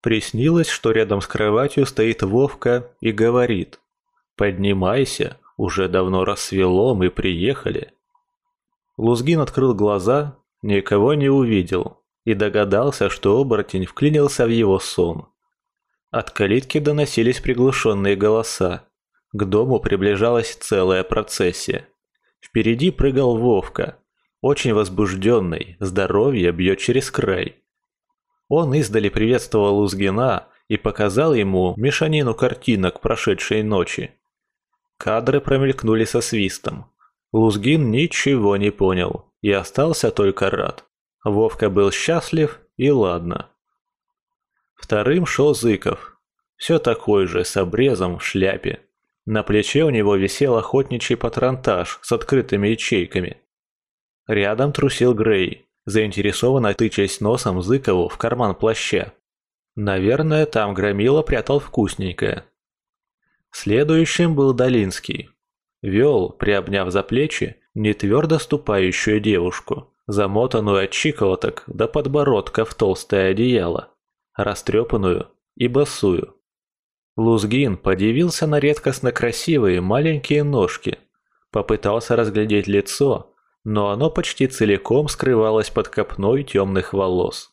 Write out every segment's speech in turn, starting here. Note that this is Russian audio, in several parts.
Приснилось, что рядом с кроватью стоит Вовка и говорит «Поднимайся, уже давно рассвело, мы приехали». Лузгин открыл глаза, никого не увидел и догадался, что оборотень вклинился в его сон. От калитки доносились приглушенные голоса. К дому приближалась целая процессия. Впереди прыгал Вовка, очень возбужденный, здоровье бьет через край. Он издали приветствовал Лузгина и показал ему мешанину картинок прошедшей ночи. Кадры промелькнули со свистом. Лузгин ничего не понял и остался только рад. Вовка был счастлив и ладно. Вторым шел Зыков. Все такой же, с обрезом в шляпе. На плече у него висел охотничий патронтаж с открытыми ячейками. Рядом трусил Грей, заинтересованно тычась носом Зыкову в карман плаща. Наверное, там Громила прятал вкусненькое. Следующим был Долинский. Вел, приобняв за плечи, нетвердо ступающую девушку, замотанную от щиколоток до подбородка в толстое одеяло, растрепанную и босую. Лузгин подивился на редкостно красивые маленькие ножки, попытался разглядеть лицо, но оно почти целиком скрывалось под копной темных волос.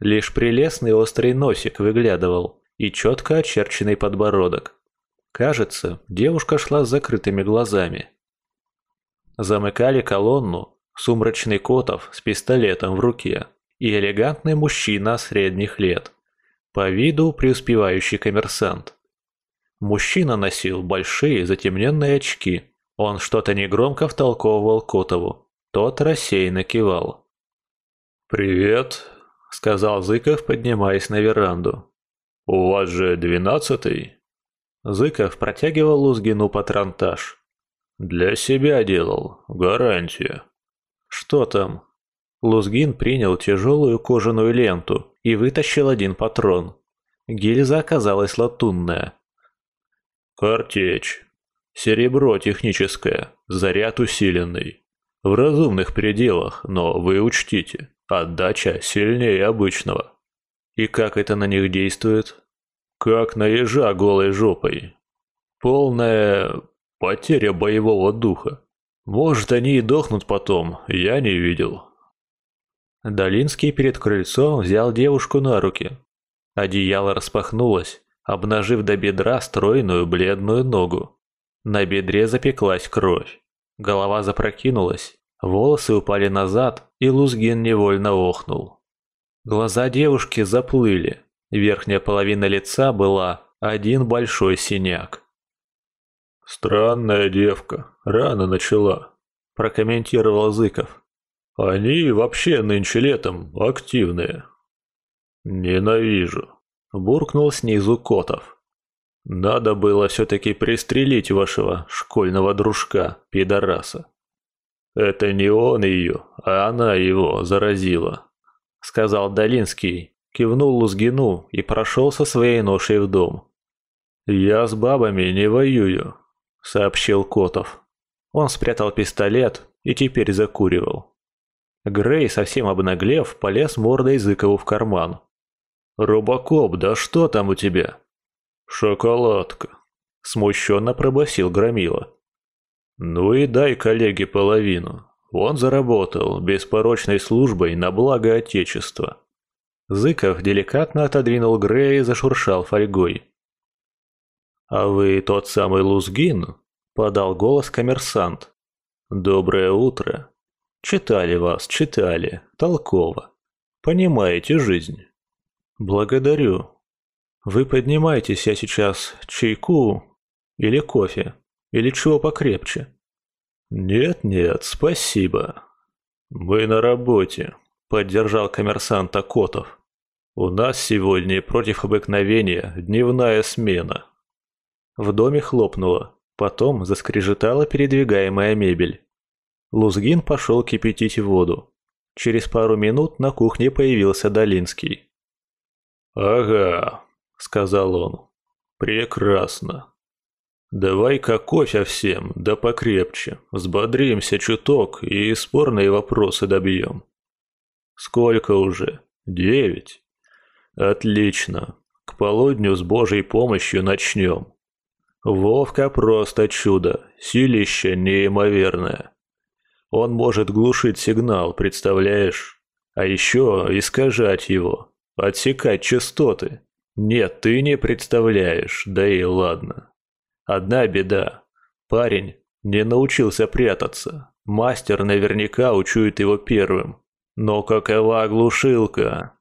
Лишь прелестный острый носик выглядывал и четко очерченный подбородок. Кажется, девушка шла с закрытыми глазами. Замыкали колонну сумрачный Котов с пистолетом в руке и элегантный мужчина средних лет, по виду преуспевающий коммерсант. Мужчина носил большие затемненные очки, он что-то негромко втолковывал Котову. Тот рассеянно кивал. «Привет», — сказал Зыков, поднимаясь на веранду. «У вас же двенадцатый?» Зыков протягивал Лузгину патронтаж. «Для себя делал. Гарантия». «Что там?» Лузгин принял тяжелую кожаную ленту и вытащил один патрон. Гильза оказалась латунная. «Картечь. Серебро техническое, заряд усиленный. В разумных пределах, но вы учтите, отдача сильнее обычного. И как это на них действует? Как на ежа голой жопой. Полная потеря боевого духа. Может, они и дохнут потом, я не видел. Долинский перед крыльцом взял девушку на руки. Одеяло распахнулось, обнажив до бедра стройную бледную ногу. На бедре запеклась кровь. Голова запрокинулась, волосы упали назад, и Лузгин невольно охнул. Глаза девушки заплыли, верхняя половина лица была один большой синяк. «Странная девка, рано начала», – прокомментировал Зыков. «Они вообще нынче летом активные». «Ненавижу», – буркнул снизу Котов. Надо было все-таки пристрелить вашего школьного дружка, пидораса. Это не он ее, а она его заразила, сказал Долинский, кивнул Лузгину и прошел со своей ношей в дом. Я с бабами не воюю, сообщил Котов. Он спрятал пистолет и теперь закуривал. Грей, совсем обнаглев, полез мордой Зыкову в карман. «Рубакоп, да что там у тебя?» «Шоколадка», – смущенно пробасил Громила. «Ну и дай коллеге половину. Он заработал беспорочной службой на благо Отечества». Зыков деликатно отодвинул Грея и зашуршал фольгой. «А вы тот самый Лузгин?» – подал голос коммерсант. «Доброе утро. Читали вас, читали. Толково. Понимаете жизнь?» «Благодарю», вы поднимаетесь, я сейчас чайку или кофе, или чего покрепче. Нет-нет, спасибо. Мы на работе, поддержал коммерсант Котов. У нас сегодня против обыкновения дневная смена. В доме хлопнуло, потом заскрежетала передвигаемая мебель. Лузгин пошел кипятить воду. Через пару минут на кухне появился Долинский. «Ага, — сказал он. «Прекрасно. Давай-ка кофе всем, да покрепче. Взбодримся чуток и спорные вопросы добьем». «Сколько уже? Девять?» Отлично. К полудню с Божьей помощью начнем. Вовка просто чудо, силище неимоверное. Он может глушить сигнал, представляешь? А еще искажать его, отсекать частоты. Нет, ты не представляешь, да и ладно. Одна беда. Парень не научился прятаться. Мастер наверняка учует его первым. Но какова глушилка?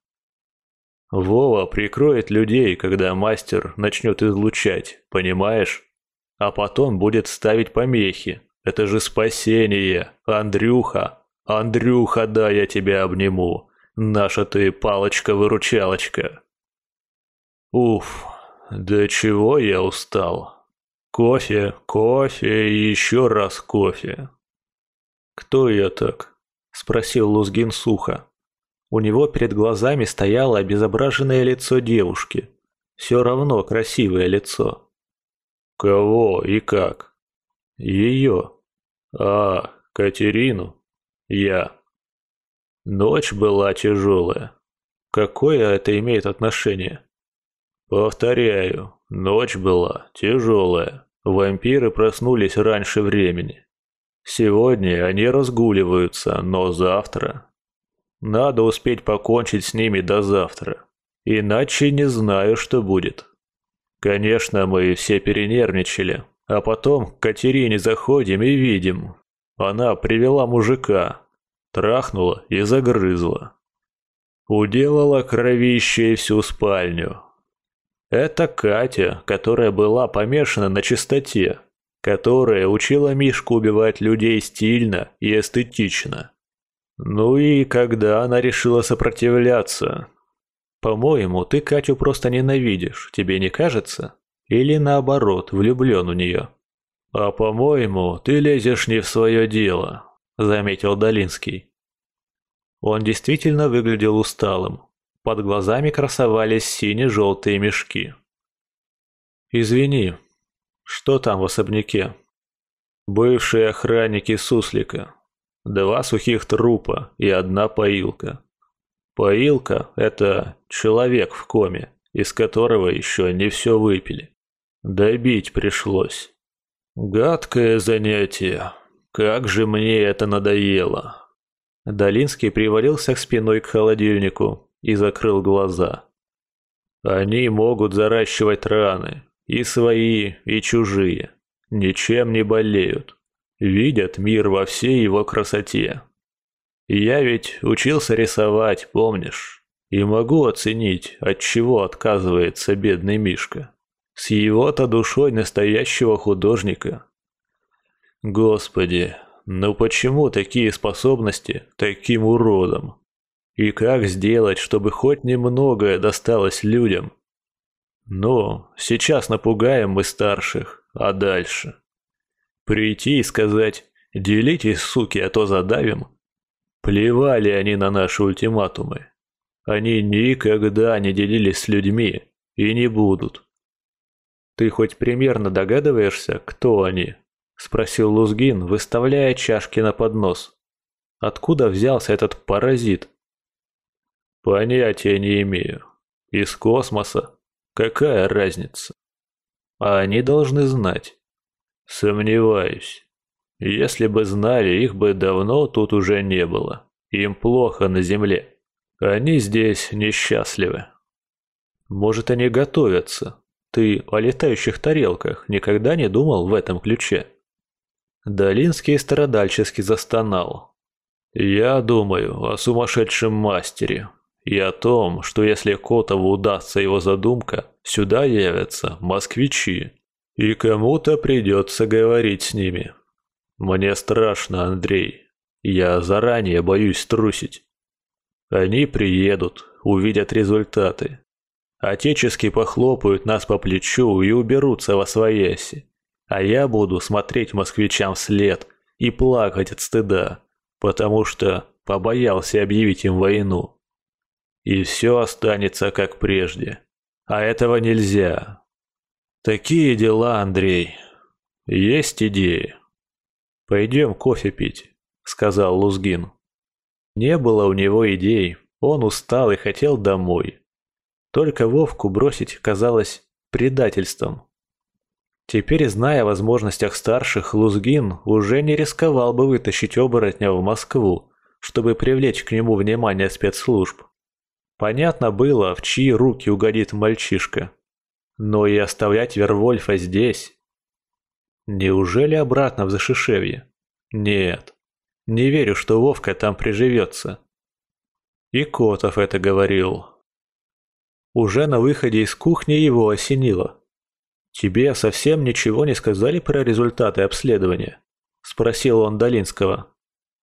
Вова прикроет людей, когда мастер начнет излучать, понимаешь? А потом будет ставить помехи. Это же спасение, Андрюха. Андрюха, да, я тебя обниму. Наша ты палочка-выручалочка. Уф, да чего я устал. Кофе, кофе и еще раз кофе. Кто я так? Спросил Лузгин сухо. У него перед глазами стояло обезображенное лицо девушки. Все равно красивое лицо. Кого и как? Ее. А, Катерину. Я. Ночь была тяжелая. Какое это имеет отношение? Повторяю, ночь была тяжелая. Вампиры проснулись раньше времени. Сегодня они разгуливаются, но завтра надо успеть покончить с ними до завтра. Иначе не знаю, что будет. Конечно, мы все перенервничали. А потом к Катерине заходим и видим. Она привела мужика. Трахнула и загрызла. Уделала кровище всю спальню. Это Катя, которая была помешана на чистоте. Которая учила Мишку убивать людей стильно и эстетично. Ну и когда она решила сопротивляться? По-моему, ты Катю просто ненавидишь, тебе не кажется? Или наоборот, влюблен в нее? А по-моему, ты лезешь не в свое дело, заметил Долинский. Он действительно выглядел усталым. Под глазами красовались сине-желтые мешки. «Извини, что там в особняке?» «Бывшие охранники Суслика. Два сухих трупа и одна поилка. Поилка – это человек в коме, из которого еще не все выпили. Добить пришлось. Гадкое занятие. Как же мне это надоело. Долинский привалился к спиной к холодильнику и закрыл глаза. Они могут заращивать раны, и свои, и чужие. Ничем не болеют видят мир во всей его красоте. Я ведь учился рисовать, помнишь? И могу оценить, от чего отказывается бедный Мишка. С его-то душой настоящего художника. Господи, ну почему такие способности таким уродом? И как сделать, чтобы хоть немногое досталось людям? Ну, сейчас напугаем мы старших, а дальше? Прийти и сказать «делитесь, суки, а то задавим». Плевали они на наши ультиматумы. Они никогда не делились с людьми и не будут. «Ты хоть примерно догадываешься, кто они?» – спросил Лузгин, выставляя чашки на поднос. «Откуда взялся этот паразит?» «Понятия не имею. Из космоса. Какая разница?» «А они должны знать. Сомневаюсь. Если бы знали, их бы давно тут уже не было. Им плохо на земле. Они здесь несчастливы. Может, они готовятся. Ты о летающих тарелках никогда не думал в этом ключе? Долинский страдальчески застонал. Я думаю о сумасшедшем мастере и о том, что если Котову удастся его задумка, сюда явятся москвичи и кому-то придется говорить с ними. Мне страшно, Андрей. Я заранее боюсь трусить. Они приедут, увидят результаты. Отечески похлопают нас по плечу и уберутся во свояси. А я буду смотреть москвичам вслед и плакать от стыда, потому что побоялся объявить им войну. И все останется как прежде. А этого нельзя, Такие дела, Андрей. Есть идеи. Пойдем кофе пить, сказал Лузгин. Не было у него идей, он устал и хотел домой. Только Вовку бросить казалось предательством. Теперь, зная о возможностях старших, Лузгин уже не рисковал бы вытащить оборотня в Москву, чтобы привлечь к нему внимание спецслужб. Понятно было, в чьи руки угодит мальчишка. Но и оставлять Вервольфа здесь... Неужели обратно в Зашишевье? Нет. Не верю, что Вовка там приживется. И Котов это говорил. Уже на выходе из кухни его осенило. «Тебе совсем ничего не сказали про результаты обследования?» – спросил он Долинского.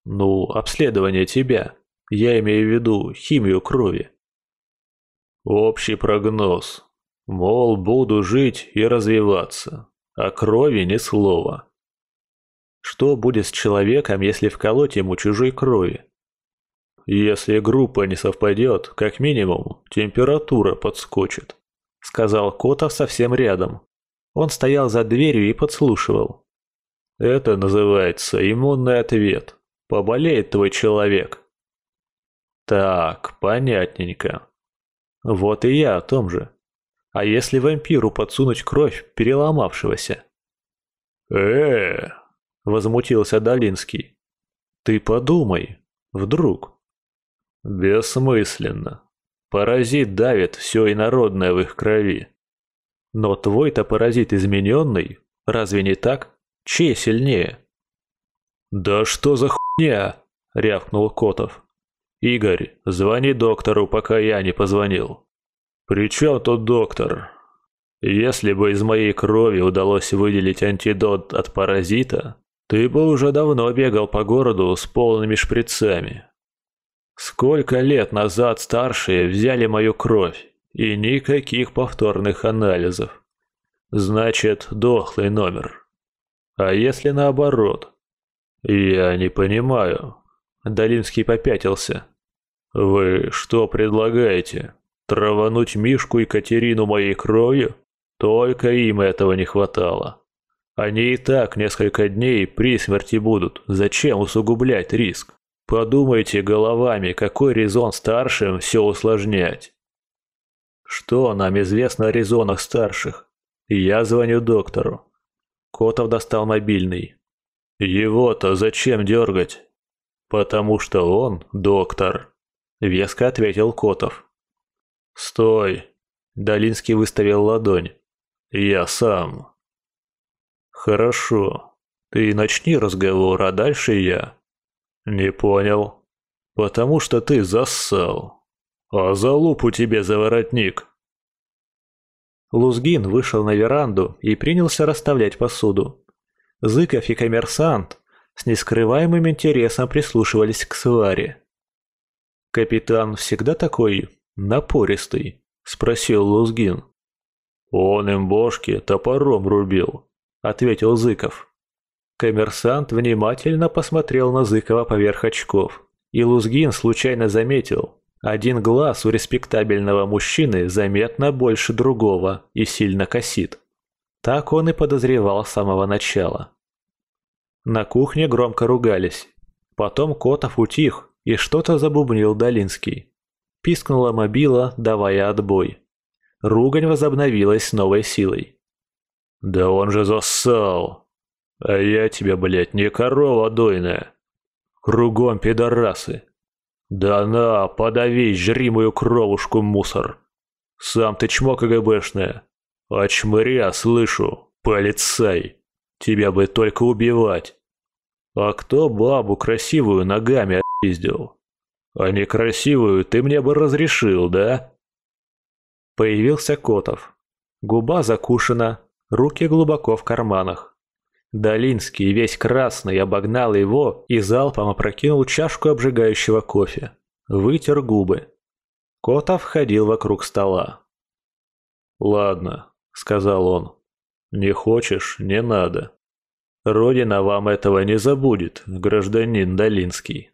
«Ну, обследование тебя. Я имею в виду химию крови». «Общий прогноз. Мол, буду жить и развиваться. О крови ни слова». «Что будет с человеком, если вколоть ему чужой крови?» «Если группа не совпадет, как минимум, температура подскочит», — сказал Котов совсем рядом. Он стоял за дверью и подслушивал. «Это называется иммунный ответ. Поболеет твой человек». «Так, понятненько. Вот и я о том же. А если вампиру подсунуть кровь переломавшегося?» «Э-э-э!» возмутился Долинский. «Ты подумай, вдруг?» «Бессмысленно. Паразит давит все инородное в их крови. Но твой-то паразит измененный, разве не так? Чей сильнее?» «Да что за хуйня?» — рявкнул Котов. «Игорь, звони доктору, пока я не позвонил». «При чем тут доктор? Если бы из моей крови удалось выделить антидот от паразита, ты бы уже давно бегал по городу с полными шприцами. Сколько лет назад старшие взяли мою кровь, и никаких повторных анализов. Значит, дохлый номер. А если наоборот? Я не понимаю. Долинский попятился. Вы что предлагаете? Травануть Мишку и Катерину моей кровью? Только им этого не хватало. Они и так несколько дней при смерти будут. Зачем усугублять риск? Подумайте головами, какой резон старшим все усложнять. Что нам известно о резонах старших? Я звоню доктору. Котов достал мобильный. Его-то зачем дергать? Потому что он доктор. Веско ответил Котов. Стой. Долинский выставил ладонь. Я сам. «Хорошо. Ты начни разговор, а дальше я». «Не понял. Потому что ты зассал. А за лупу тебе за воротник». Лузгин вышел на веранду и принялся расставлять посуду. Зыков и коммерсант с нескрываемым интересом прислушивались к сваре. «Капитан всегда такой напористый?» – спросил Лузгин. «Он им бошки топором рубил», ответил Зыков. Коммерсант внимательно посмотрел на Зыкова поверх очков, и Лузгин случайно заметил, один глаз у респектабельного мужчины заметно больше другого и сильно косит. Так он и подозревал с самого начала. На кухне громко ругались. Потом Котов утих и что-то забубнил Долинский. Пискнула мобила, давая отбой. Ругань возобновилась с новой силой. «Да он же зассал! А я тебе, блядь, не корова дойная! Кругом пидорасы! Да на, подави, жри мою кровушку, мусор! Сам ты чмо КГБшная! Очмыря, слышу, полицай! Тебя бы только убивать! А кто бабу красивую ногами отпиздил? А некрасивую ты мне бы разрешил, да?» Появился Котов. Губа закушена, руки глубоко в карманах. Долинский, весь красный, обогнал его и залпом опрокинул чашку обжигающего кофе. Вытер губы. Котов ходил вокруг стола. «Ладно», — сказал он. «Не хочешь, не надо. Родина вам этого не забудет, гражданин Долинский».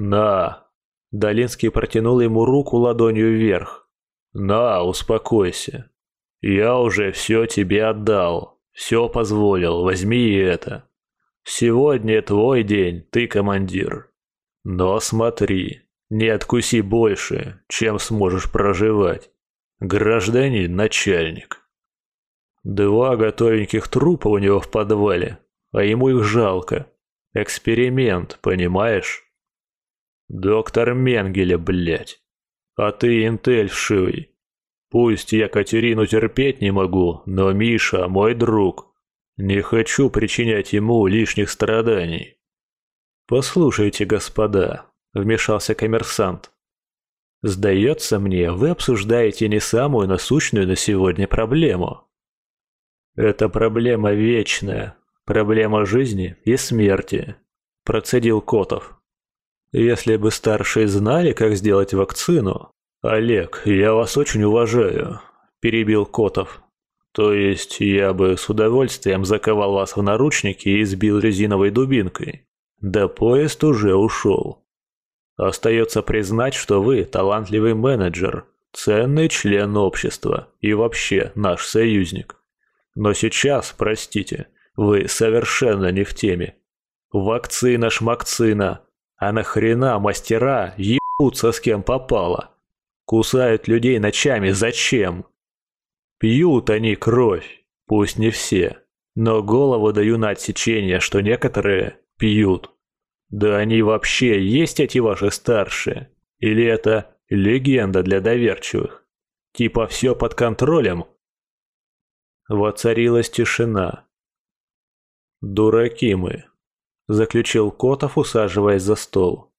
«На!» Долинский протянул ему руку ладонью вверх. «На, успокойся. «Я уже все тебе отдал, все позволил, возьми это. Сегодня твой день, ты командир. Но смотри, не откуси больше, чем сможешь проживать. Гражданин начальник. Два готовеньких трупа у него в подвале, а ему их жалко. Эксперимент, понимаешь? Доктор Менгеля, блядь. А ты интель вшивый. Пусть я Катерину терпеть не могу, но Миша мой друг. Не хочу причинять ему лишних страданий. Послушайте, господа, вмешался коммерсант. Сдается мне, вы обсуждаете не самую насущную на сегодня проблему. Это проблема вечная, проблема жизни и смерти, процедил Котов. Если бы старшие знали, как сделать вакцину... Олег, я вас очень уважаю, перебил Котов. То есть я бы с удовольствием заковал вас в наручники и избил резиновой дубинкой. Да поезд уже ушел. Остается признать, что вы талантливый менеджер, ценный член общества и вообще наш союзник. Но сейчас, простите, вы совершенно не в теме. Вакцина шмакцина, а нахрена мастера ебутся с кем попало? Кусают людей ночами зачем? Пьют они кровь, пусть не все, но голову даю на отсечение, что некоторые пьют. Да они вообще есть эти ваши старшие? Или это легенда для доверчивых? Типа все под контролем? Воцарилась тишина. «Дураки мы», — заключил Котов, усаживаясь за стол.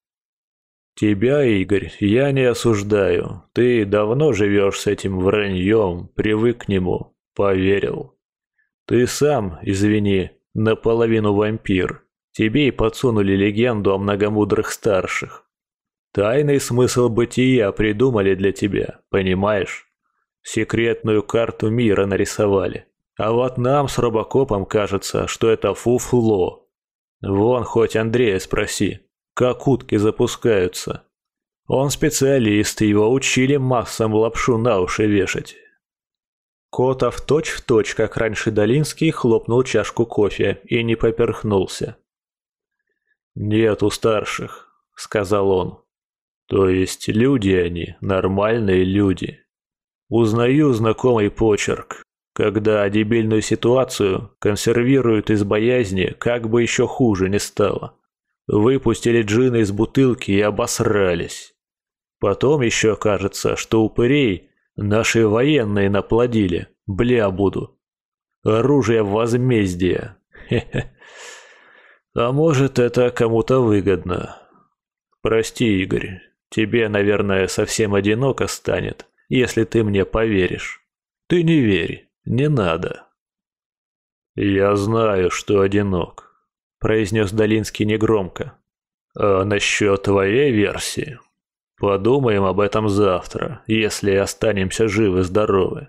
«Тебя, Игорь, я не осуждаю. Ты давно живешь с этим враньем, привык к нему, поверил. Ты сам, извини, наполовину вампир. Тебе и подсунули легенду о многомудрых старших. Тайный смысл бытия придумали для тебя, понимаешь? Секретную карту мира нарисовали. А вот нам с Робокопом кажется, что это фуфло. Вон хоть Андрея спроси, как утки запускаются. Он специалист, его учили массам лапшу на уши вешать. Котов точь-в-точь, точь, как раньше Долинский, хлопнул чашку кофе и не поперхнулся. «Нет у старших», — сказал он. «То есть люди они, нормальные люди. Узнаю знакомый почерк, когда дебильную ситуацию консервируют из боязни, как бы еще хуже не стало. Выпустили джина из бутылки и обосрались. Потом еще кажется, что упырей наши военные наплодили, бля буду. Оружие возмездия. Хе-хе. А может, это кому-то выгодно. Прости, Игорь, тебе, наверное, совсем одиноко станет, если ты мне поверишь. Ты не верь, не надо. Я знаю, что одинок, произнес Долинский негромко. А насчет твоей версии? Подумаем об этом завтра, если останемся живы-здоровы.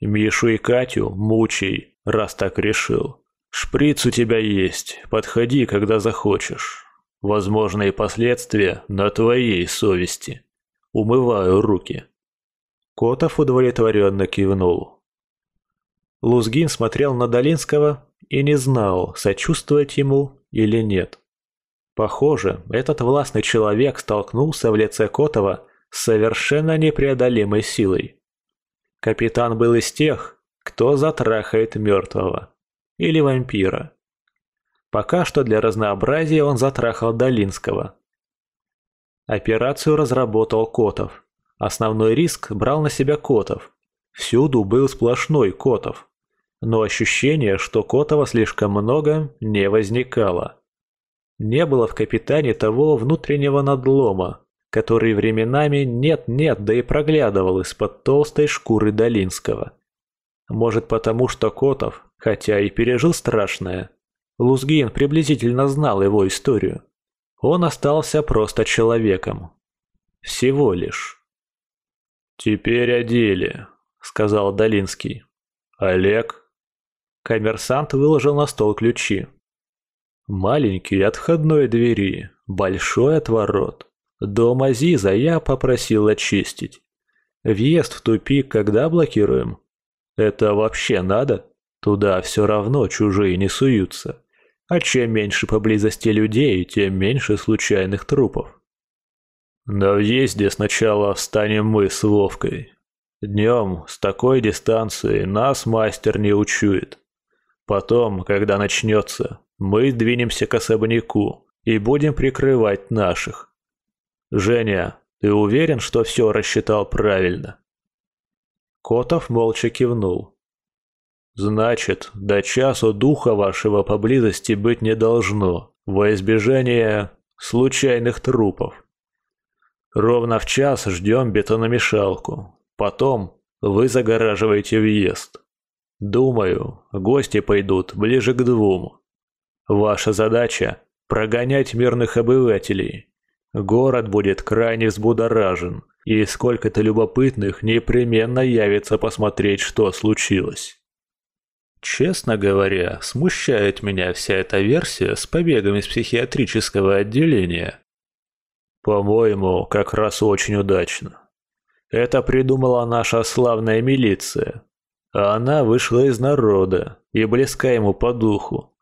Мишу и Катю мучай, раз так решил. Шприц у тебя есть, подходи, когда захочешь. Возможные последствия на твоей совести. Умываю руки. Котов удовлетворенно кивнул. Лузгин смотрел на Долинского и не знал, сочувствовать ему или нет. Похоже, этот властный человек столкнулся в лице Котова с совершенно непреодолимой силой. Капитан был из тех, кто затрахает мертвого или вампира. Пока что для разнообразия он затрахал Долинского. Операцию разработал Котов. Основной риск брал на себя Котов. Всюду был сплошной Котов. Но ощущение, что Котова слишком много, не возникало. Не было в капитане того внутреннего надлома, который временами нет-нет, да и проглядывал из-под толстой шкуры Долинского. Может потому, что Котов, хотя и пережил страшное, Лузгин приблизительно знал его историю. Он остался просто человеком. Всего лишь. «Теперь о деле», — сказал Долинский. «Олег?» Коммерсант выложил на стол ключи. Маленький от входной двери, большой от ворот. Дом Азиза я попросил очистить. Въезд в тупик когда блокируем? Это вообще надо? Туда все равно чужие не суются. А чем меньше поблизости людей, тем меньше случайных трупов. На въезде сначала встанем мы с Вовкой. Днем с такой дистанции нас мастер не учует. Потом, когда начнется, мы двинемся к особняку и будем прикрывать наших. Женя, ты уверен, что все рассчитал правильно?» Котов молча кивнул. «Значит, до часу духа вашего поблизости быть не должно, во избежание случайных трупов. Ровно в час ждем бетономешалку. Потом вы загораживаете въезд. Думаю, гости пойдут ближе к двум. Ваша задача – прогонять мирных обывателей. Город будет крайне взбудоражен, и сколько-то любопытных непременно явится посмотреть, что случилось. Честно говоря, смущает меня вся эта версия с побегом из психиатрического отделения. По-моему, как раз очень удачно. Это придумала наша славная милиция. А она вышла из народа и близка ему по духу.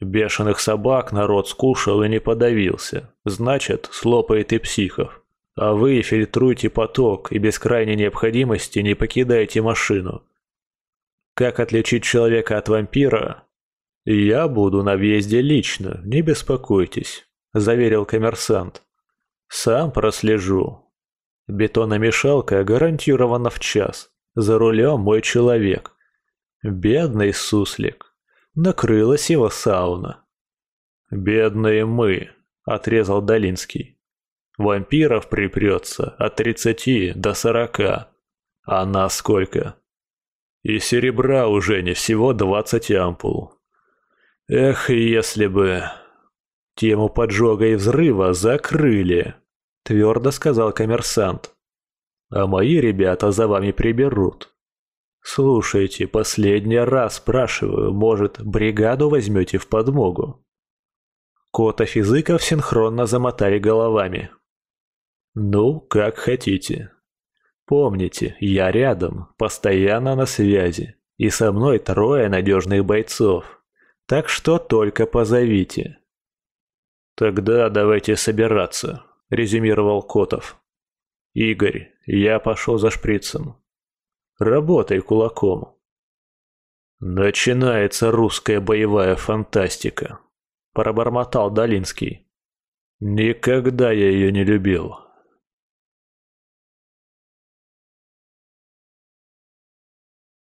Бешеных собак народ скушал и не подавился. Значит, слопает и психов. А вы фильтруйте поток и без крайней необходимости не покидайте машину. Как отличить человека от вампира? Я буду на въезде лично, не беспокойтесь, заверил коммерсант. Сам прослежу. Бетономешалка гарантирована в час. За рулем мой человек. Бедный суслик. Накрылась его сауна. «Бедные мы», — отрезал Долинский. «Вампиров припрется от тридцати до сорока. А нас сколько?» «И серебра уже не всего двадцать ампул. Эх, если бы...» Тему поджога и взрыва закрыли. — твердо сказал коммерсант. «А мои ребята за вами приберут. Слушайте, последний раз спрашиваю, может, бригаду возьмете в подмогу?» Котов и Зыков синхронно замотали головами. «Ну, как хотите. Помните, я рядом, постоянно на связи, и со мной трое надежных бойцов, так что только позовите». «Тогда давайте собираться», – резюмировал Котов. «Игорь, я пошел за шприцем. Работай кулаком». «Начинается русская боевая фантастика», – пробормотал Долинский. «Никогда я ее не любил.